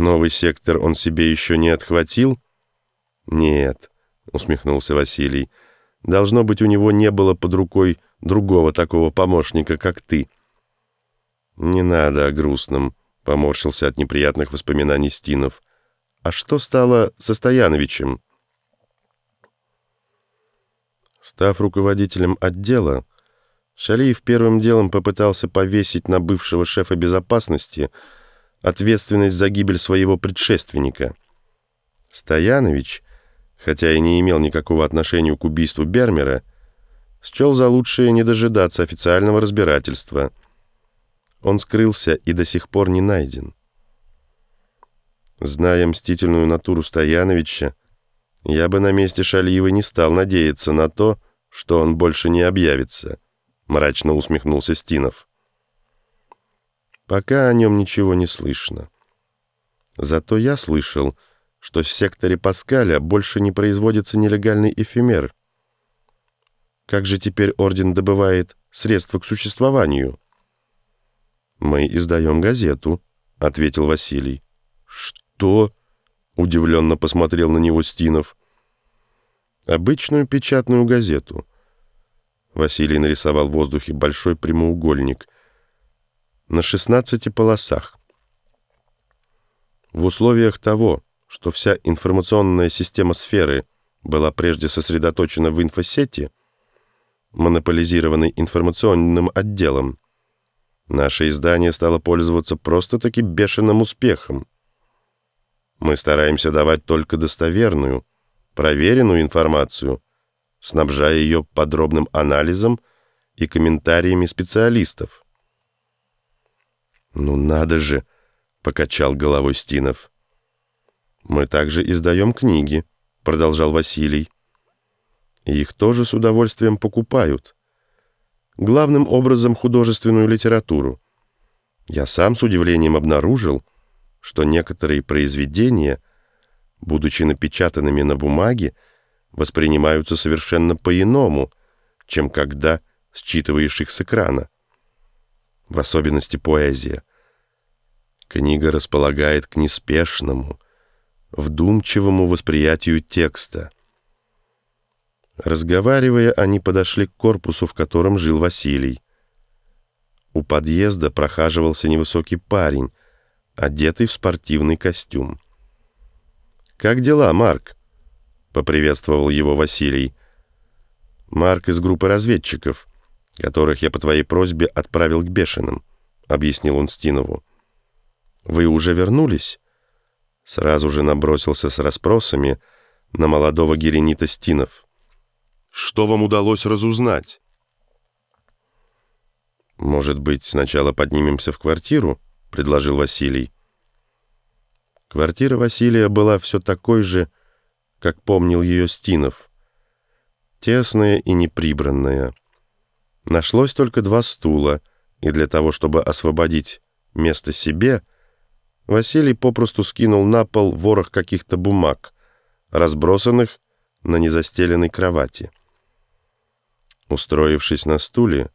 Новый сектор он себе еще не отхватил? Нет, усмехнулся Василий. Должно быть, у него не было под рукой другого такого помощника, как ты. Не надо о грустном, поморщился от неприятных воспоминаний Стинов. А что стало со Стояновичем? Став руководителем отдела, Шалиев первым делом попытался повесить на бывшего шефа безопасности ответственность за гибель своего предшественника. Стоянович, хотя и не имел никакого отношения к убийству Бермера, счел за лучшее не дожидаться официального разбирательства. Он скрылся и до сих пор не найден. Зная мстительную натуру Стояновича, я бы на месте Шалиева не стал надеяться на то, что он больше не объявится, мрачно усмехнулся Стинов. Пока о нем ничего не слышно. Зато я слышал, что в секторе Паскаля больше не производится нелегальный эфемер. Как же теперь Орден добывает средства к существованию? «Мы издаем газету», — ответил Василий. «Что?» — удивленно посмотрел на него Стинов. «Обычную печатную газету». Василий нарисовал в воздухе большой прямоугольник — на 16 полосах. В условиях того, что вся информационная система сферы была прежде сосредоточена в инфосети, монополизированной информационным отделом, наше издание стало пользоваться просто-таки бешеным успехом. Мы стараемся давать только достоверную, проверенную информацию, снабжая ее подробным анализом и комментариями специалистов. «Ну надо же!» — покачал головой Стинов. «Мы также издаем книги», — продолжал Василий. «И их тоже с удовольствием покупают. Главным образом художественную литературу. Я сам с удивлением обнаружил, что некоторые произведения, будучи напечатанными на бумаге, воспринимаются совершенно по-иному, чем когда считываешь их с экрана в особенности поэзия. Книга располагает к неспешному, вдумчивому восприятию текста. Разговаривая, они подошли к корпусу, в котором жил Василий. У подъезда прохаживался невысокий парень, одетый в спортивный костюм. «Как дела, Марк?» — поприветствовал его Василий. «Марк из группы разведчиков которых я по твоей просьбе отправил к бешеным», — объяснил он Стинову. «Вы уже вернулись?» Сразу же набросился с расспросами на молодого геренита Стинов. «Что вам удалось разузнать?» «Может быть, сначала поднимемся в квартиру?» — предложил Василий. Квартира Василия была все такой же, как помнил ее Стинов. Тесная и неприбранная. Нашлось только два стула, и для того, чтобы освободить место себе, Василий попросту скинул на пол ворох каких-то бумаг, разбросанных на незастеленной кровати. Устроившись на стуле,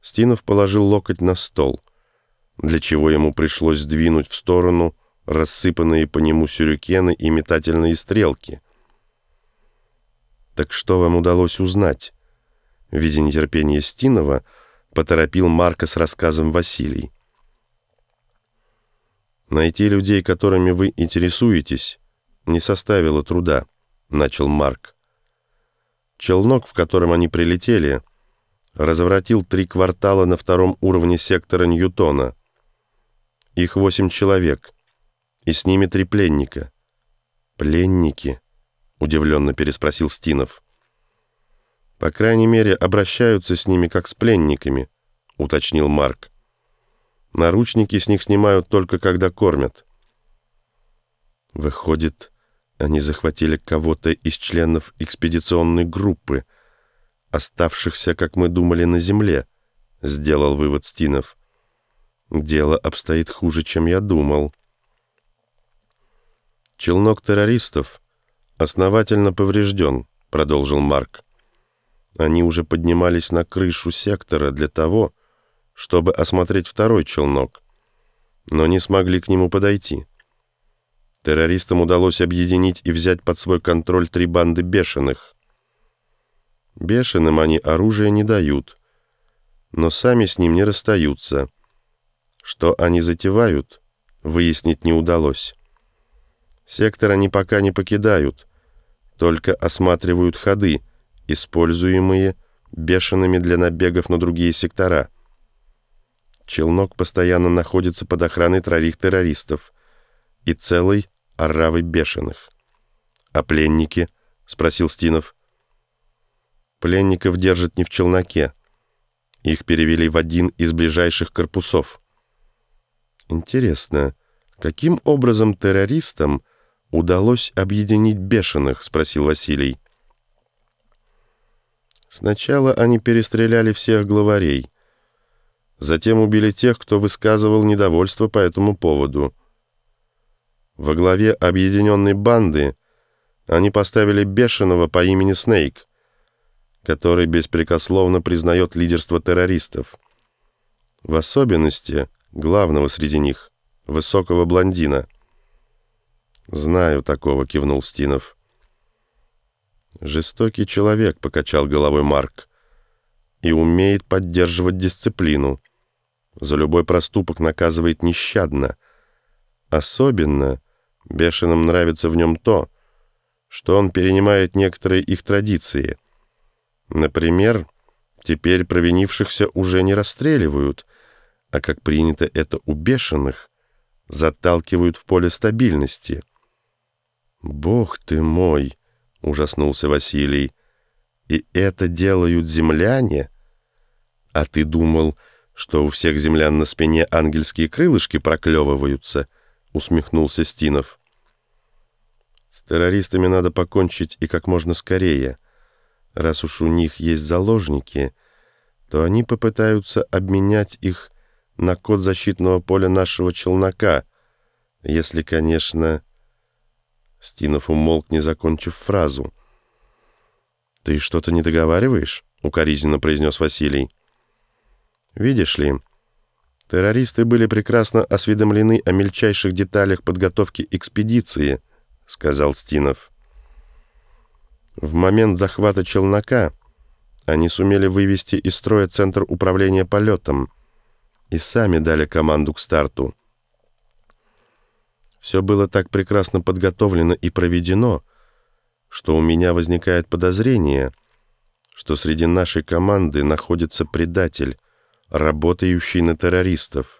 Стинов положил локоть на стол, для чего ему пришлось сдвинуть в сторону рассыпанные по нему сюрикены и метательные стрелки. «Так что вам удалось узнать?» Видя нетерпение Стинова, поторопил Марка с рассказом Василий. «Найти людей, которыми вы интересуетесь, не составило труда», — начал Марк. Челнок, в котором они прилетели, разворотил три квартала на втором уровне сектора Ньютона. Их восемь человек, и с ними три пленника. «Пленники?» — удивленно переспросил Стинов. По крайней мере, обращаются с ними как с пленниками, уточнил Марк. Наручники с них снимают только когда кормят. Выходит, они захватили кого-то из членов экспедиционной группы, оставшихся, как мы думали, на земле, сделал вывод Стинов. Дело обстоит хуже, чем я думал. Челнок террористов основательно поврежден, продолжил Марк. Они уже поднимались на крышу сектора для того, чтобы осмотреть второй челнок, но не смогли к нему подойти. Террористам удалось объединить и взять под свой контроль три банды бешеных. Бешеным они оружие не дают, но сами с ним не расстаются. Что они затевают, выяснить не удалось. Сектор они пока не покидают, только осматривают ходы, используемые бешеными для набегов на другие сектора. Челнок постоянно находится под охраной троих террористов и целой оравы бешеных. «А пленники?» — спросил Стинов. «Пленников держат не в челноке. Их перевели в один из ближайших корпусов». «Интересно, каким образом террористам удалось объединить бешеных?» — спросил Василий. Сначала они перестреляли всех главарей. Затем убили тех, кто высказывал недовольство по этому поводу. Во главе объединенной банды они поставили бешеного по имени Снейк, который беспрекословно признает лидерство террористов. В особенности главного среди них, высокого блондина. «Знаю такого», — кивнул Стинов. «Жестокий человек», — покачал головой Марк, «и умеет поддерживать дисциплину. За любой проступок наказывает нещадно. Особенно бешеным нравится в нем то, что он перенимает некоторые их традиции. Например, теперь провинившихся уже не расстреливают, а, как принято это у бешеных, заталкивают в поле стабильности. «Бог ты мой!» — ужаснулся Василий. «И это делают земляне? А ты думал, что у всех землян на спине ангельские крылышки проклевываются?» — усмехнулся Стинов. «С террористами надо покончить и как можно скорее. Раз уж у них есть заложники, то они попытаются обменять их на код защитного поля нашего челнока, если, конечно...» Стинов умолк, не закончив фразу. «Ты что-то не договариваешь?» — укоризненно произнес Василий. «Видишь ли, террористы были прекрасно осведомлены о мельчайших деталях подготовки экспедиции», — сказал Стинов. «В момент захвата челнока они сумели вывести из строя центр управления полетом и сами дали команду к старту». Все было так прекрасно подготовлено и проведено, что у меня возникает подозрение, что среди нашей команды находится предатель, работающий на террористов.